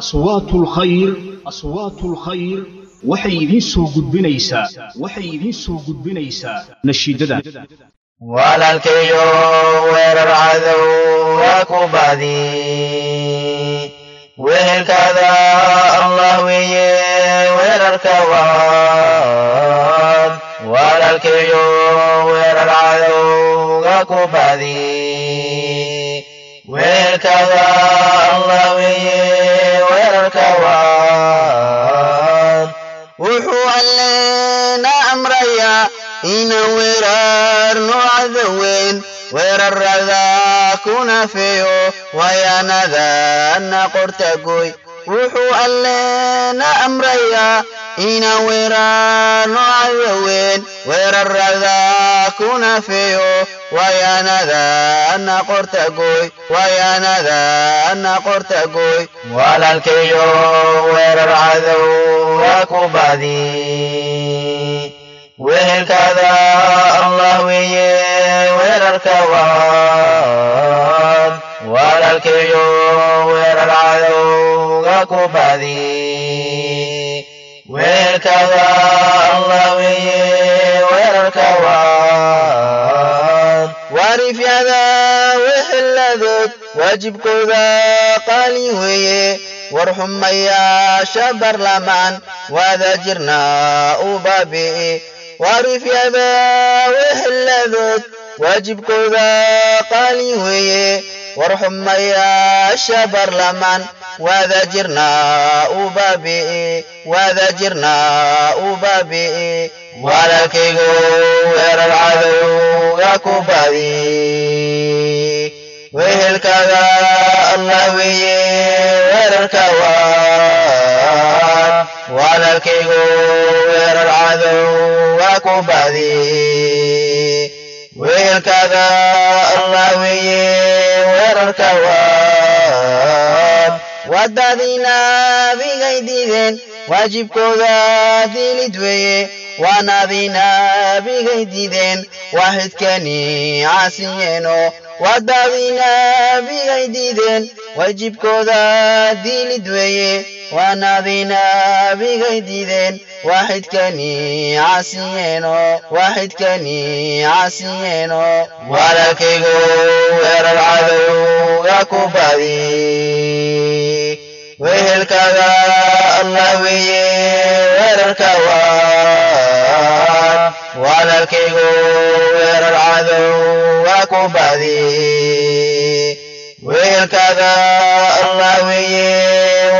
aswaatu lkhayr aswaatu lkhayr waxay idiin soo gudbinaysaa waxay idiin soo gudbinaysaa nashiidadan walaalkayo weerar cadow waa ku badi wehelkaada allah weeye weerarka waad walaalkayo weerar cadowga ku badi wehelkaada amrayaa inaan weerarno cadaweyn weerarada kuna feeyo wayaanadana qortagoy wuxuu alleena amrayaa inaan weerarno cadaweyn weerarada kuna feeyo wayaanadana qortagoy wayaanadana qortagoy walaalkayo weerar cadow waa ku badi wehelkaada allah weeye weerarka waad walaalkayo weerar cadowga ku badi wehelkaada allah weeye weerarka waad waarifyada weheladood waajibkooda qaali weeye war xumayaasha barlamaan waada jirnaa u baabi'i waarifyada weheladood waajibkooda qaali weeye war xumayaasha barlamaan waada jirnaa u baabi'i waada jirnaa u baabi'i walaalkaygu weerar cadowga ku badi wehelkaada allah weeye weerarka waad walaalkaygu weerar cadowga ku badi wehelkaada allah weeye weerarka waad wadadii nabigay diideen waajibkooda dilid weeye waanadii nabigay diideen waaxidkani caasiyeeno wadadii nabigay diideen waajibkooda dilid weeye waanadii nabigay diideen waaxidkani caasiyeeno waaxidkani caasiyeeno walaalkaygu weerar cadowga ku badi wehelkaada allah weeye weerarka waad walaalkaygu weerar cadowga ku badi wehelkaada allah weeye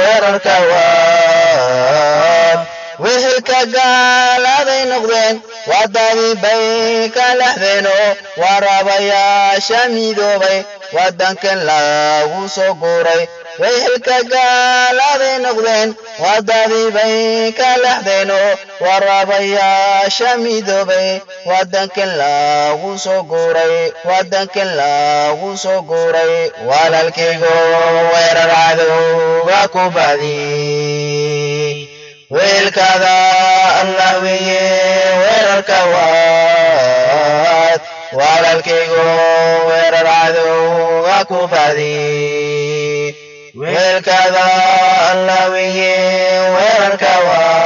weerarka waad wehelka gaaladay noqdeen wadadii bay ka lexdeeno waraabayaasha midoobay waddankan lagu soo guuray. Wehelka gaaladay noqdeen wadadii bay ka lexdeeno waraabayaasha midoobay. Waddankan lagu soo guuray waddankan lagu soo guuray. Walaalkaygu weerar cadowga ku badi weelkaada allah weeye weerarka waad walaalkaygu weerar cadowga ku badi weelkaada allah weeye weerarka waad